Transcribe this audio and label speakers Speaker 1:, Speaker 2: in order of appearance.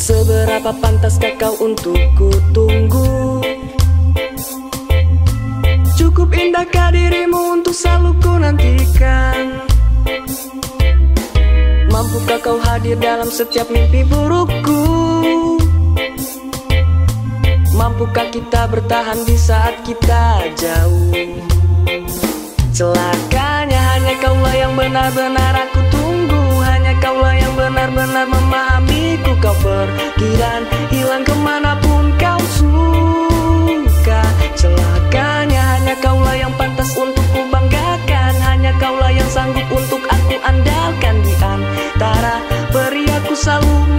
Speaker 1: Seberapa pantaskah kau untuk ku tunggu? Cukup indahkah dirimu untuk selalu ku nantikan? Mampukah kau hadir dalam setiap mimpi burukku? Mampukah kita bertahan di saat kita jauh? Celakanya hanya kaulah yang benar-benar aku kau pergi dan hilang ke mana pun kau suka. Celakanya hanya kaulah yang pantas untuk kubanggakan. Hanya kaulah yang sanggup untuk aku andalkan Di antara beri aku selalu